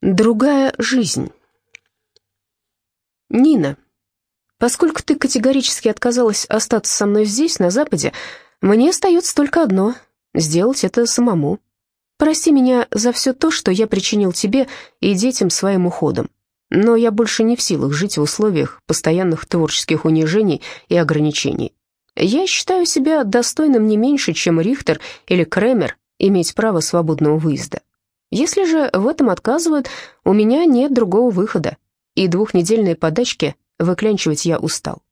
Другая жизнь. Нина, поскольку ты категорически отказалась остаться со мной здесь, на Западе, мне остается только одно — сделать это самому. Прости меня за все то, что я причинил тебе и детям своим уходом. Но я больше не в силах жить в условиях постоянных творческих унижений и ограничений. Я считаю себя достойным не меньше, чем Рихтер или Кремер, иметь право свободного выезда. Если же в этом отказывают, у меня нет другого выхода, и двухнедельные подачки выклянчивать я устал.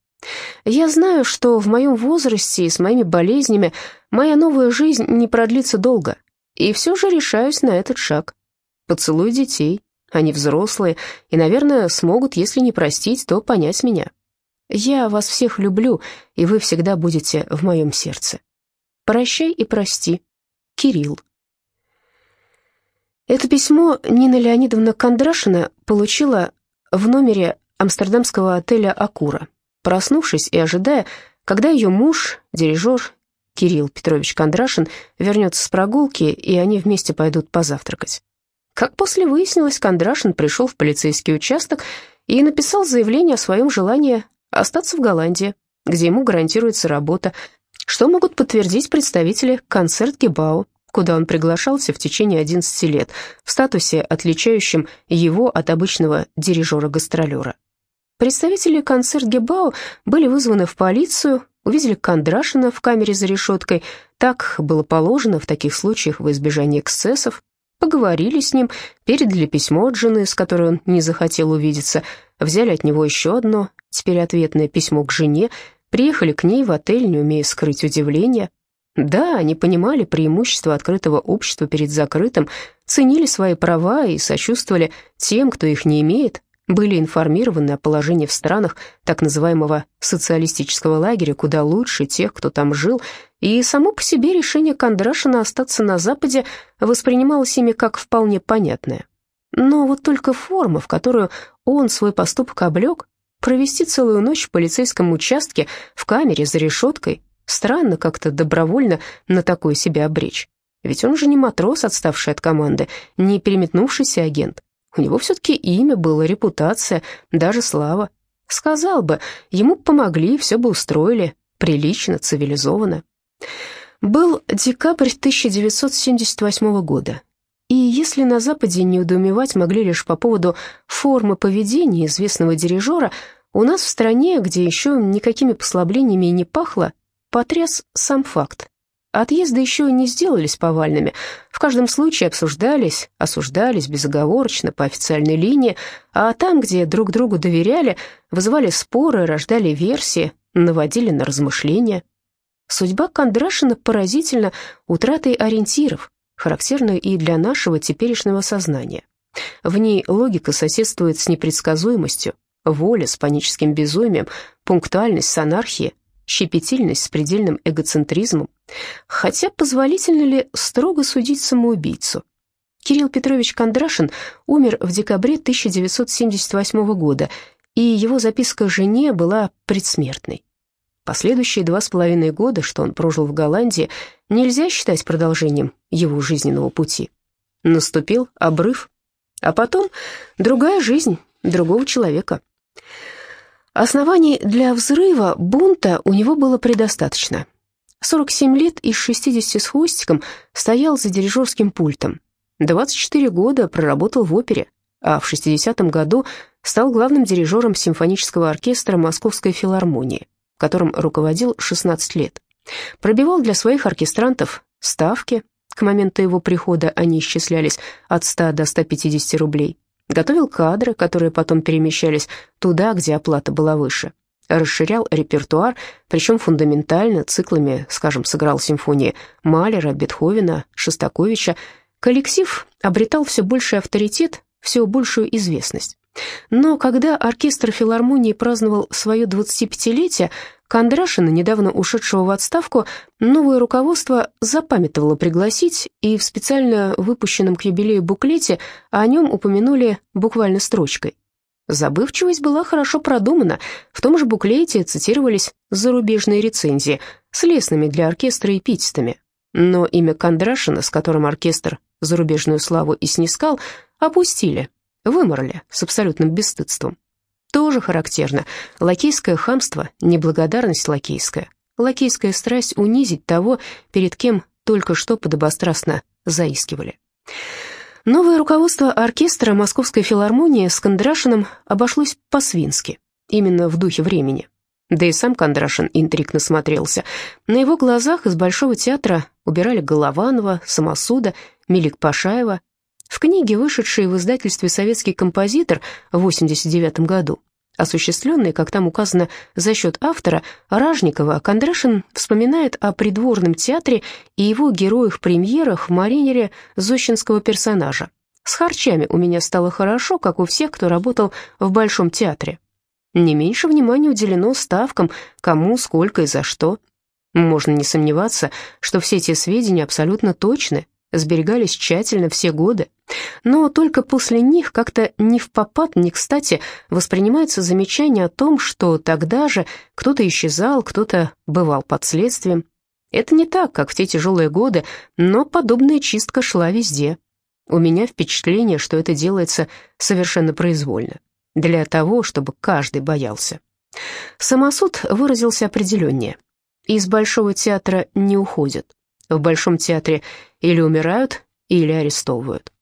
Я знаю, что в моем возрасте и с моими болезнями моя новая жизнь не продлится долго, и все же решаюсь на этот шаг. Поцелуй детей, они взрослые, и, наверное, смогут, если не простить, то понять меня. Я вас всех люблю, и вы всегда будете в моем сердце. Прощай и прости. Кирилл. Это письмо Нина Леонидовна Кондрашина получила в номере амстердамского отеля «Акура», проснувшись и ожидая, когда ее муж, дирижер Кирилл Петрович Кондрашин, вернется с прогулки, и они вместе пойдут позавтракать. Как после выяснилось, Кондрашин пришел в полицейский участок и написал заявление о своем желании остаться в Голландии, где ему гарантируется работа, что могут подтвердить представители концерт Гебау, куда он приглашался в течение 11 лет, в статусе, отличающем его от обычного дирижера-гастролера. Представители концерт Гебау были вызваны в полицию, увидели Кондрашина в камере за решеткой, так было положено в таких случаях во избежание эксцессов, поговорили с ним, передали письмо от жены, с которой он не захотел увидеться, взяли от него еще одно, теперь ответное письмо к жене, приехали к ней в отель, не умея скрыть удивление, да, они понимали преимущество открытого общества перед закрытым, ценили свои права и сочувствовали тем, кто их не имеет, были информированы о положении в странах так называемого социалистического лагеря куда лучше тех, кто там жил, и само по себе решение Кондрашина остаться на Западе воспринималось ими как вполне понятное. Но вот только форма, в которую он свой поступок облег, провести целую ночь в полицейском участке в камере за решеткой, Странно как-то добровольно на такое себя обречь. Ведь он же не матрос, отставший от команды, не переметнувшийся агент. У него все-таки имя было, репутация, даже слава. Сказал бы, ему помогли, все бы устроили, прилично, цивилизованно. Был декабрь 1978 года, и если на Западе неудоумевать могли лишь по поводу формы поведения известного дирижера, у нас в стране, где еще никакими послаблениями не пахло, потряс сам факт. Отъезды еще не сделались повальными. В каждом случае обсуждались, осуждались безоговорочно по официальной линии, а там, где друг другу доверяли, вызывали споры, рождали версии, наводили на размышления. Судьба Кондрашина поразительна утратой ориентиров, характерной и для нашего теперешнего сознания. В ней логика соседствует с непредсказуемостью, воля с паническим безумием, пунктуальность с анархией, щепетильность с предельным эгоцентризмом. Хотя позволительно ли строго судить самоубийцу? Кирилл Петрович Кондрашин умер в декабре 1978 года, и его записка жене была предсмертной. Последующие два с половиной года, что он прожил в Голландии, нельзя считать продолжением его жизненного пути. Наступил обрыв, а потом другая жизнь другого человека. Оснований для взрыва, бунта у него было предостаточно. 47 лет из 60 с хвостиком стоял за дирижерским пультом. 24 года проработал в опере, а в 60-м году стал главным дирижером симфонического оркестра Московской филармонии, которым руководил 16 лет. Пробивал для своих оркестрантов ставки, к моменту его прихода они исчислялись от 100 до 150 рублей, Готовил кадры, которые потом перемещались туда, где оплата была выше. Расширял репертуар, причем фундаментально, циклами, скажем, сыграл симфонии Малера, Бетховена, Шостаковича. Коллектив обретал все больший авторитет, все большую известность. Но когда оркестр филармонии праздновал свое 25-летие, Кондрашина, недавно ушедшего в отставку, новое руководство запамятовало пригласить, и в специально выпущенном к юбилею буклете о нем упомянули буквально строчкой. Забывчивость была хорошо продумана, в том же буклете цитировались зарубежные рецензии с лестными для оркестра эпитетами. Но имя Кондрашина, с которым оркестр зарубежную славу и снискал, опустили выморали с абсолютным бесстыдством. Тоже характерно. Лакейское хамство, неблагодарность лакейская. Лакейская страсть унизить того, перед кем только что подобострастно заискивали. Новое руководство оркестра Московской филармонии с Кондрашиным обошлось по-свински, именно в духе времени. Да и сам Кондрашин интригно смотрелся. На его глазах из Большого театра убирали Голованова, Самосуда, Мелик Пашаева. В книге, вышедшей в издательстве «Советский композитор» в 1989 году, осуществленной, как там указано, за счет автора, Ражникова, Кондрашин вспоминает о придворном театре и его героях-премьерах в маринере зощенского персонажа. «С харчами у меня стало хорошо, как у всех, кто работал в Большом театре. Не меньше внимания уделено ставкам, кому, сколько и за что. Можно не сомневаться, что все эти сведения абсолютно точны, сберегались тщательно все годы. Но только после них как-то не в попад, не кстати воспринимается замечание о том, что тогда же кто-то исчезал, кто-то бывал под следствием. Это не так, как в те тяжелые годы, но подобная чистка шла везде. У меня впечатление, что это делается совершенно произвольно для того, чтобы каждый боялся. Самосуд выразился определеннее. Из Большого театра не уходят. В Большом театре или умирают, или арестовывают.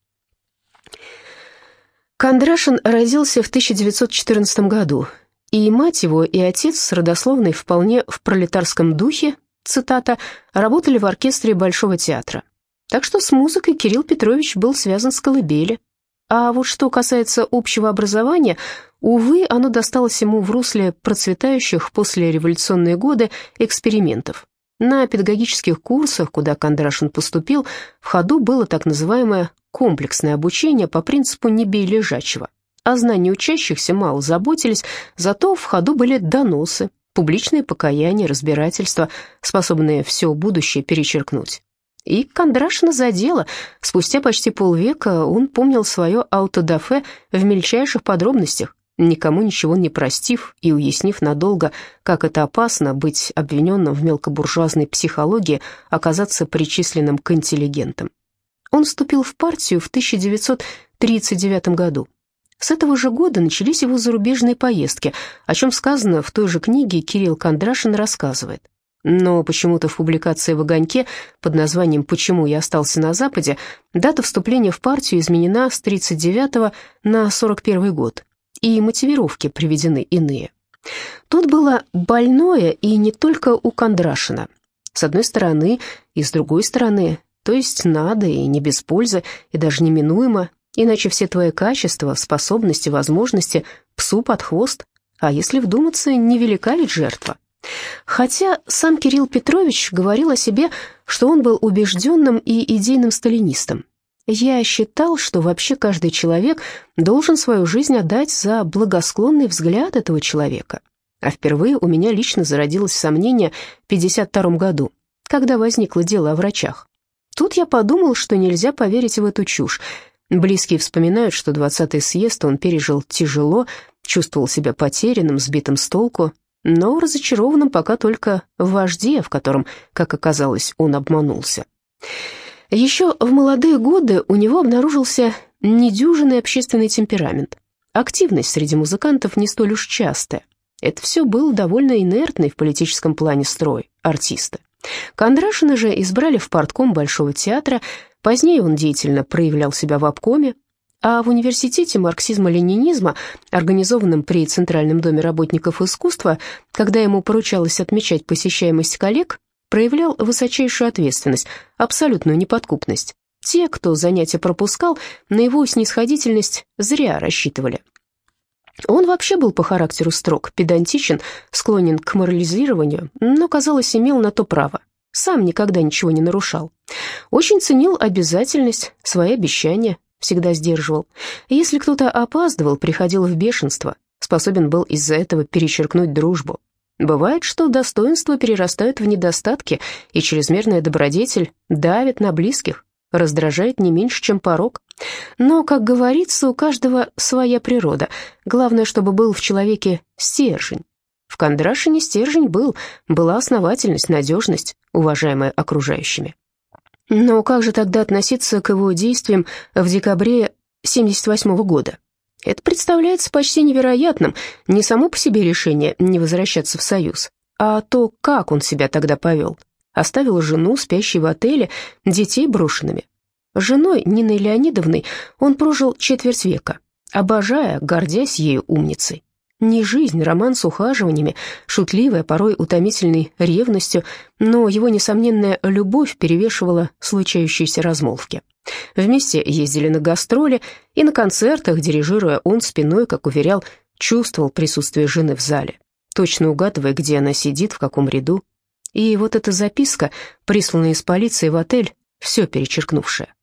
Кондрашин родился в 1914 году, и мать его, и отец с родословной вполне в пролетарском духе, цитата, работали в оркестре Большого театра. Так что с музыкой Кирилл Петрович был связан с колыбели, а вот что касается общего образования, увы, оно досталось ему в русле процветающих после революционные годы экспериментов. На педагогических курсах, куда Кондрашин поступил, в ходу было так называемое комплексное обучение по принципу «не бей лежачего». О знании учащихся мало заботились, зато в ходу были доносы, публичные покаяния, разбирательства, способные все будущее перечеркнуть. И Кондрашина задело. Спустя почти полвека он помнил свое аутодафе в мельчайших подробностях, никому ничего не простив и уяснив надолго, как это опасно быть обвиненным в мелкобуржуазной психологии, оказаться причисленным к интеллигентам. Он вступил в партию в 1939 году. С этого же года начались его зарубежные поездки, о чем сказано в той же книге Кирилл Кондрашин рассказывает. Но почему-то в публикации в «Огоньке» под названием «Почему я остался на Западе» дата вступления в партию изменена с 39 на 41 год, и мотивировки приведены иные. Тут было больное и не только у Кондрашина. С одной стороны и с другой стороны, то есть надо и не без пользы, и даже неминуемо, иначе все твои качества, способности, возможности псу под хвост, а если вдуматься, невелика ведь жертва. Хотя сам Кирилл Петрович говорил о себе, что он был убежденным и идейным сталинистом. Я считал, что вообще каждый человек должен свою жизнь отдать за благосклонный взгляд этого человека. А впервые у меня лично зародилось сомнение в 52 году, когда возникло дело о врачах. Тут я подумал, что нельзя поверить в эту чушь. Близкие вспоминают, что 20-й съезд он пережил тяжело, чувствовал себя потерянным, сбитым с толку, но разочарованным пока только в вожде, в котором, как оказалось, он обманулся. Еще в молодые годы у него обнаружился недюжинный общественный темперамент. Активность среди музыкантов не столь уж частая. Это все был довольно инертный в политическом плане строй артиста. Кондрашина же избрали в партком Большого театра, позднее он деятельно проявлял себя в обкоме, а в университете марксизма-ленинизма, организованном при Центральном доме работников искусства, когда ему поручалось отмечать посещаемость коллег, проявлял высочайшую ответственность, абсолютную неподкупность. Те, кто занятия пропускал, на его снисходительность зря рассчитывали. Он вообще был по характеру строг, педантичен, склонен к морализированию, но, казалось, имел на то право. Сам никогда ничего не нарушал. Очень ценил обязательность, свои обещания, всегда сдерживал. Если кто-то опаздывал, приходил в бешенство, способен был из-за этого перечеркнуть дружбу. Бывает, что достоинства перерастают в недостатки, и чрезмерная добродетель давит на близких, раздражает не меньше, чем порог. Но, как говорится, у каждого своя природа. Главное, чтобы был в человеке стержень. В Кондрашине стержень был, была основательность, надежность, уважаемая окружающими. Но как же тогда относиться к его действиям в декабре 78 года? Это представляется почти невероятным, не само по себе решение не возвращаться в Союз, а то, как он себя тогда повел. Оставил жену, спящей в отеле, детей брошенными. Женой Ниной Леонидовной он прожил четверть века, обожая, гордясь ею умницей. Не жизнь, роман с ухаживаниями, шутливая, порой утомительной ревностью, но его несомненная любовь перевешивала случающиеся размолвки. Вместе ездили на гастроли, и на концертах, дирижируя он спиной, как уверял, чувствовал присутствие жены в зале, точно угадывая, где она сидит, в каком ряду. И вот эта записка, присланная из полиции в отель, все перечеркнувшая.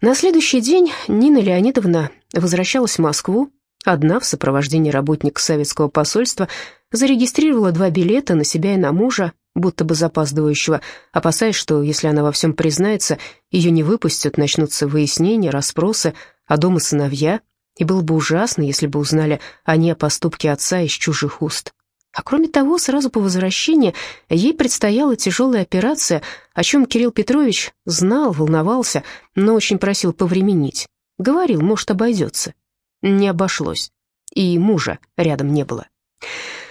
На следующий день Нина Леонидовна возвращалась в Москву, одна в сопровождении работника советского посольства, зарегистрировала два билета на себя и на мужа, будто бы запаздывающего, опасаясь, что если она во всем признается, ее не выпустят, начнутся выяснения, расспросы, а дома сыновья, и было бы ужасно, если бы узнали они о поступке отца из чужих уст. А кроме того, сразу по возвращении ей предстояла тяжелая операция, о чем Кирилл Петрович знал, волновался, но очень просил повременить. Говорил, может, обойдется. Не обошлось. И мужа рядом не было.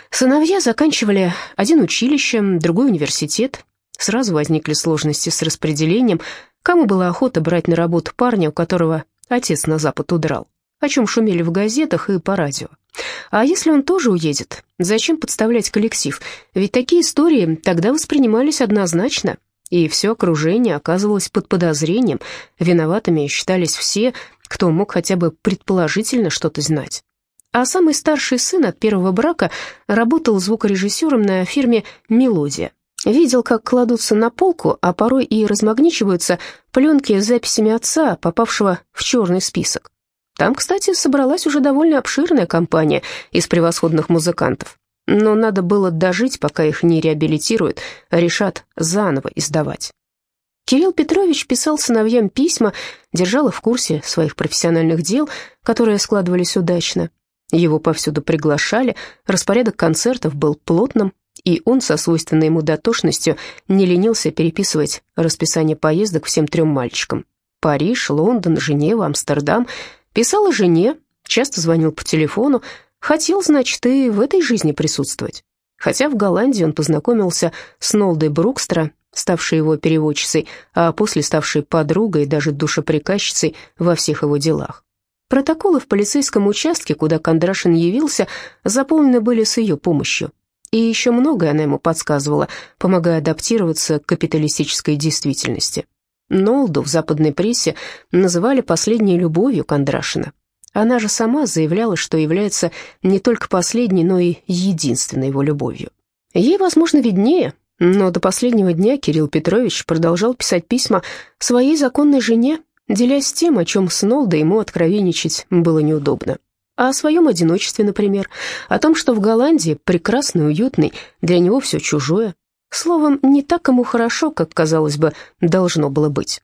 Сыновья заканчивали один училище, другой университет. Сразу возникли сложности с распределением. Кому была охота брать на работу парня, у которого отец на запад удрал? О чем шумели в газетах и по радио. А если он тоже уедет, зачем подставлять коллектив? Ведь такие истории тогда воспринимались однозначно, и все окружение оказывалось под подозрением. Виноватыми считались все, кто мог хотя бы предположительно что-то знать. А самый старший сын от первого брака работал звукорежиссером на фирме «Мелодия». Видел, как кладутся на полку, а порой и размагничиваются пленки с записями отца, попавшего в черный список. Там, кстати, собралась уже довольно обширная компания из превосходных музыкантов. Но надо было дожить, пока их не реабилитируют, а решат заново издавать. Кирилл Петрович писал сыновьям письма, держал их в курсе своих профессиональных дел, которые складывались удачно. Его повсюду приглашали, распорядок концертов был плотным, и он со свойственной ему дотошностью не ленился переписывать расписание поездок всем трем мальчикам. Париж, Лондон, Женева, Амстердам — Писал о жене, часто звонил по телефону, хотел, значит, и в этой жизни присутствовать. Хотя в Голландии он познакомился с Нолдой Брукстра, ставшей его переводчицей, а после ставшей подругой и даже душеприказчицей во всех его делах. Протоколы в полицейском участке, куда Кондрашин явился, заполнены были с ее помощью. И еще многое она ему подсказывала, помогая адаптироваться к капиталистической действительности. Нолду в западной прессе называли последней любовью Кондрашина. Она же сама заявляла, что является не только последней, но и единственной его любовью. Ей, возможно, виднее, но до последнего дня Кирилл Петрович продолжал писать письма своей законной жене, делясь тем, о чем с Нолдо ему откровенничать было неудобно. О своем одиночестве, например, о том, что в Голландии прекрасный, уютный, для него все чужое, Словом, не так ему хорошо, как, казалось бы, должно было быть.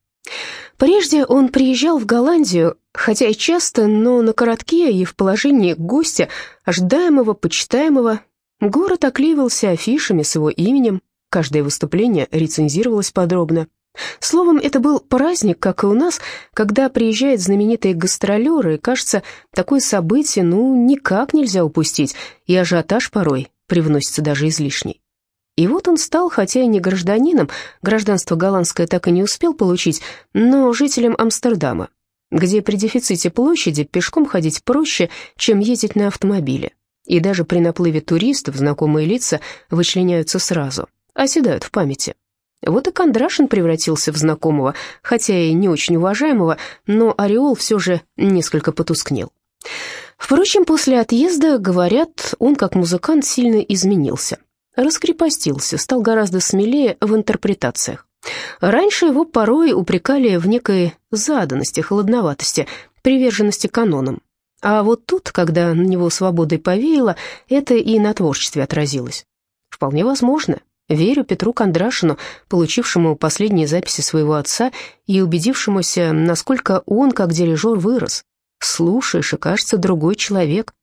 Прежде он приезжал в Голландию, хотя и часто, но на коротке и в положении гостя, ожидаемого, почитаемого. Город оклеивался афишами с его именем, каждое выступление рецензировалось подробно. Словом, это был праздник, как и у нас, когда приезжают знаменитые гастролеры, и, кажется, такое событие, ну, никак нельзя упустить, и ажиотаж порой привносится даже излишний. И вот он стал, хотя и не гражданином, гражданство голландское так и не успел получить, но жителем Амстердама, где при дефиците площади пешком ходить проще, чем ездить на автомобиле. И даже при наплыве туристов знакомые лица вычленяются сразу, оседают в памяти. Вот и Кондрашин превратился в знакомого, хотя и не очень уважаемого, но ореол все же несколько потускнел. Впрочем, после отъезда, говорят, он как музыкант сильно изменился раскрепостился, стал гораздо смелее в интерпретациях. Раньше его порой упрекали в некой заданности, холодноватости, приверженности канонам. А вот тут, когда на него свободой повеяло, это и на творчестве отразилось. Вполне возможно. Верю Петру Кондрашину, получившему последние записи своего отца и убедившемуся, насколько он, как дирижер, вырос. Слушаешь, и кажется, другой человек.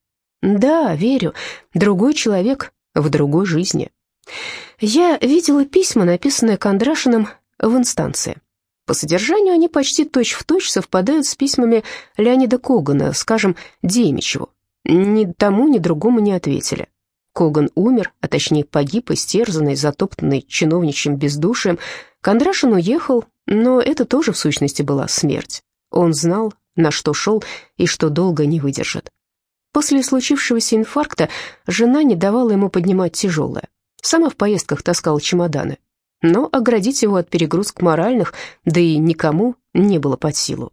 Да, верю, другой человек, в другой жизни. Я видела письма, написанные Кондрашиным в инстанции. По содержанию они почти точь-в-точь точь совпадают с письмами Леонида Когана, скажем, Демичеву. Ни тому, ни другому не ответили. Коган умер, а точнее погиб, истерзанный, затоптанный чиновничьим бездушием. Кондрашин уехал, но это тоже в сущности была смерть. Он знал, на что шел и что долго не выдержит. После случившегося инфаркта жена не давала ему поднимать тяжелое. Сама в поездках таскала чемоданы. Но оградить его от перегрузок моральных, да и никому, не было под силу.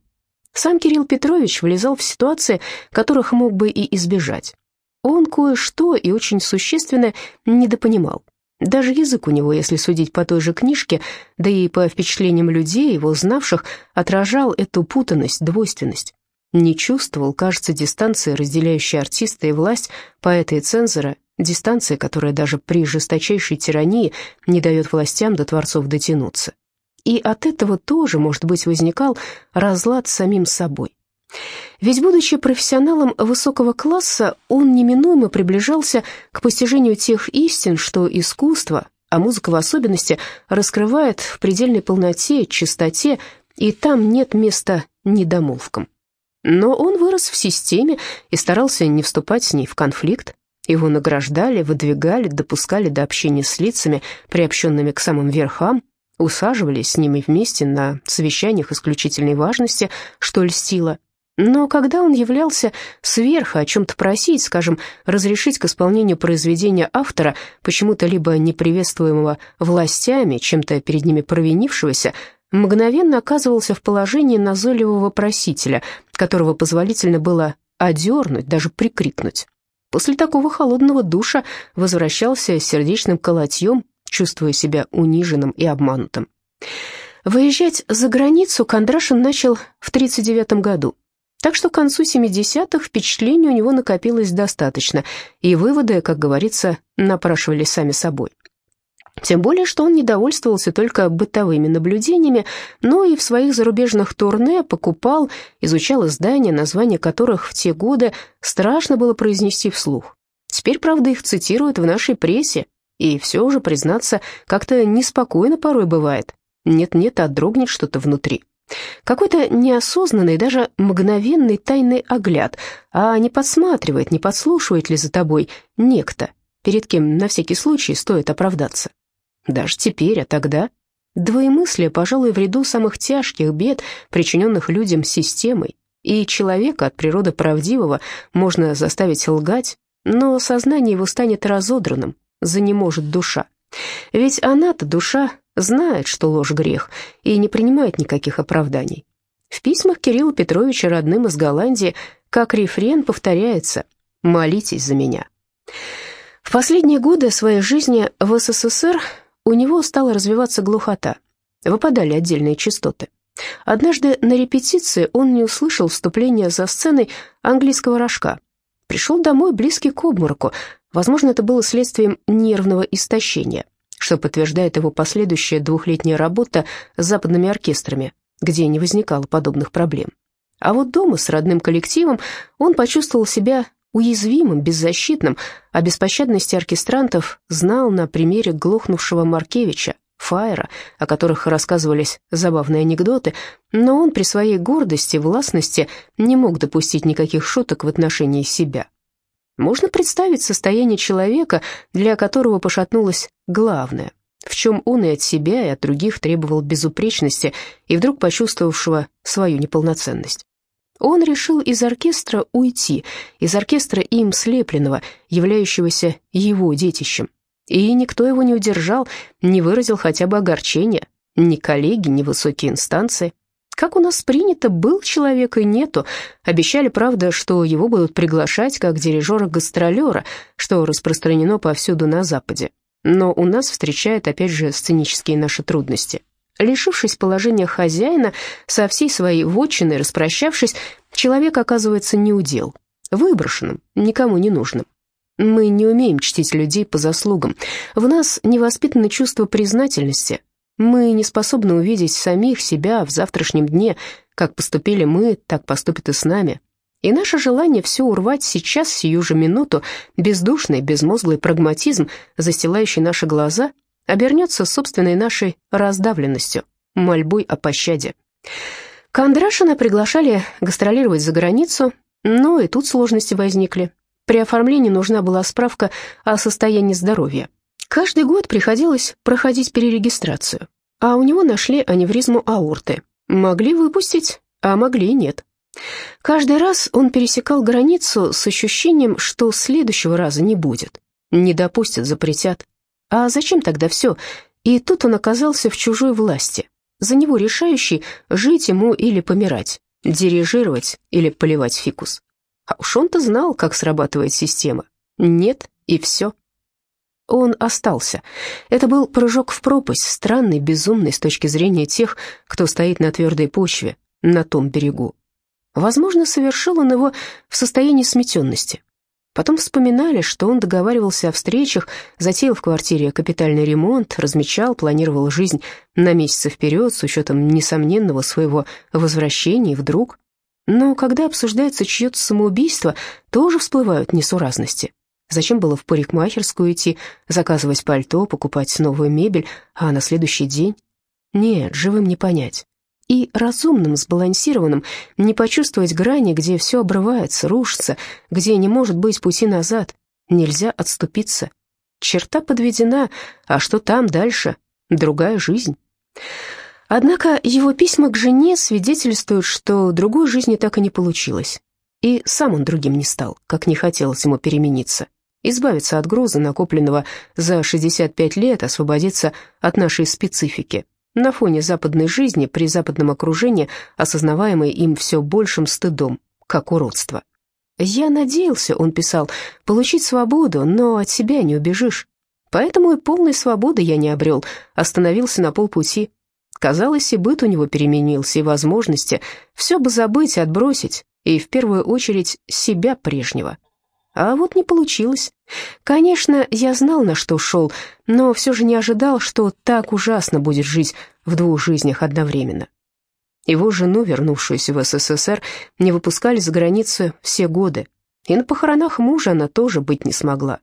Сам Кирилл Петрович влезал в ситуации, которых мог бы и избежать. Он кое-что и очень существенное недопонимал. Даже язык у него, если судить по той же книжке, да и по впечатлениям людей, его знавших, отражал эту путанность, двойственность. Не чувствовал, кажется, дистанции, разделяющей артиста и власть, поэта и цензора, дистанции, которая даже при жесточайшей тирании не дает властям до творцов дотянуться. И от этого тоже, может быть, возникал разлад с самим собой. Ведь, будучи профессионалом высокого класса, он неминуемо приближался к постижению тех истин, что искусство, а музыка в особенности, раскрывает в предельной полноте, чистоте, и там нет места недомолвкам. Но он вырос в системе и старался не вступать с ней в конфликт. Его награждали, выдвигали, допускали до общения с лицами, приобщенными к самым верхам, усаживались с ними вместе на совещаниях исключительной важности, что льстило, но когда он являлся сверху о чем-то просить, скажем, разрешить к исполнению произведения автора, почему-то либо неприветствуемого властями, чем-то перед ними провинившегося, мгновенно оказывался в положении назойливого просителя, которого позволительно было одернуть, даже прикрикнуть. После такого холодного душа возвращался сердечным колотьем, чувствуя себя униженным и обманутым. Выезжать за границу Кондрашин начал в 1939 году. Так что к концу 70-х впечатлений у него накопилось достаточно, и выводы, как говорится, напрашивались сами собой. Тем более, что он не довольствовался только бытовыми наблюдениями, но и в своих зарубежных турне покупал, изучал издания, названия которых в те годы страшно было произнести вслух. Теперь, правда, их цитируют в нашей прессе, и все же, признаться, как-то неспокойно порой бывает. Нет-нет, а дрогнет что-то внутри. Какой-то неосознанный, даже мгновенный тайный огляд, а не подсматривает, не подслушивает ли за тобой некто, перед кем на всякий случай стоит оправдаться. Даже теперь, а тогда... Двоемыслие, пожалуй, в ряду самых тяжких бед, причиненных людям системой, и человека от природы правдивого можно заставить лгать, но сознание его станет разодранным, занеможет душа. Ведь она-то, душа, знает, что ложь грех, и не принимает никаких оправданий. В письмах Кирилла Петровича родным из Голландии как рефрен повторяется «молитесь за меня». В последние годы своей жизни в СССР у него стала развиваться глухота, выпадали отдельные частоты. Однажды на репетиции он не услышал вступления за сценой английского рожка. Пришел домой близкий к обмороку, возможно, это было следствием нервного истощения что подтверждает его последующая двухлетняя работа с западными оркестрами, где не возникало подобных проблем. А вот дома с родным коллективом он почувствовал себя уязвимым, беззащитным, а беспощадности оркестрантов знал на примере глохнувшего Маркевича, Фаера, о которых рассказывались забавные анекдоты, но он при своей гордости, властности не мог допустить никаких шуток в отношении себя. Можно представить состояние человека, для которого пошатнулось главное, в чем он и от себя, и от других требовал безупречности, и вдруг почувствовавшего свою неполноценность. Он решил из оркестра уйти, из оркестра им слепленного, являющегося его детищем. И никто его не удержал, не выразил хотя бы огорчения, ни коллеги, ни высокие инстанции. Как у нас принято, был человек и нету. Обещали, правда, что его будут приглашать как дирижера-гастролера, что распространено повсюду на Западе. Но у нас встречают, опять же, сценические наши трудности. Лишившись положения хозяина, со всей своей вотчиной распрощавшись, человек оказывается неудел, выброшенным, никому не нужным. Мы не умеем чтить людей по заслугам. В нас не воспитано чувство признательности, мы не способны увидеть самих себя в завтрашнем дне. Как поступили мы, так поступят и с нами. И наше желание все урвать сейчас, сию же минуту, бездушный, безмозглый прагматизм, застилающий наши глаза, обернется собственной нашей раздавленностью, мольбой о пощаде. Кондрашина приглашали гастролировать за границу, но и тут сложности возникли. При оформлении нужна была справка о состоянии здоровья. Каждый год приходилось проходить перерегистрацию, а у него нашли аневризму аорты. Могли выпустить, а могли и нет. Каждый раз он пересекал границу с ощущением, что следующего раза не будет. Не допустят, запретят. А зачем тогда все? И тут он оказался в чужой власти. За него решающий, жить ему или помирать, дирижировать или поливать фикус. А уж он-то знал, как срабатывает система. Нет, и все. Он остался. Это был прыжок в пропасть, странный, безумный с точки зрения тех, кто стоит на твердой почве, на том берегу. Возможно, совершил он его в состоянии сметенности. Потом вспоминали, что он договаривался о встречах, затеял в квартире капитальный ремонт, размечал, планировал жизнь на месяцы вперед с учетом несомненного своего возвращения, вдруг... Но когда обсуждается чье-то самоубийство, тоже всплывают несуразности. Зачем было в парикмахерскую идти, заказывать пальто, покупать новую мебель, а на следующий день? Нет, живым не понять и разумным, сбалансированным, не почувствовать грани, где все обрывается, рушится, где не может быть пути назад, нельзя отступиться. Черта подведена, а что там дальше? Другая жизнь. Однако его письма к жене свидетельствуют, что другой жизни так и не получилось. И сам он другим не стал, как не хотелось ему перемениться. Избавиться от груза, накопленного за 65 лет, освободиться от нашей специфики, на фоне западной жизни, при западном окружении, осознаваемой им все большим стыдом, как уродство. «Я надеялся», — он писал, — «получить свободу, но от себя не убежишь. Поэтому и полной свободы я не обрел, остановился на полпути. Казалось, и быт у него переменился, и возможности. Все бы забыть, отбросить, и в первую очередь себя прежнего. А вот не получилось. Конечно, я знал, на что шел, но все же не ожидал, что так ужасно будет жить в двух жизнях одновременно. Его жену, вернувшуюся в СССР, не выпускали за границу все годы, и на похоронах мужа она тоже быть не смогла.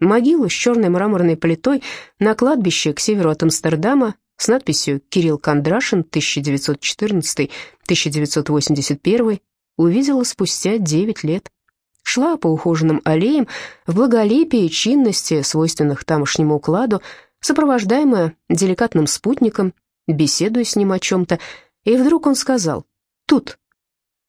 Могилу с черной мраморной плитой на кладбище к северу от Амстердама с надписью «Кирилл Кондрашин, 1914-1981» увидела спустя 9 лет шла по ухоженным аллеям в благолепии и чинности, свойственных тамошнему укладу, сопровождаемая деликатным спутником, беседуя с ним о чем-то, и вдруг он сказал «Тут».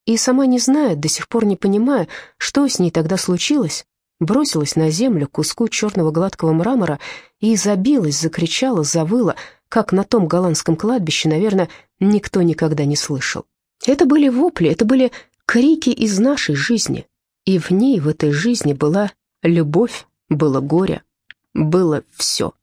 И сама не зная, до сих пор не понимая, что с ней тогда случилось, бросилась на землю куску черного гладкого мрамора и забилась, закричала, завыла, как на том голландском кладбище, наверное, никто никогда не слышал. Это были вопли, это были крики из нашей жизни, и в ней, в этой жизни, была любовь, было горе, было все.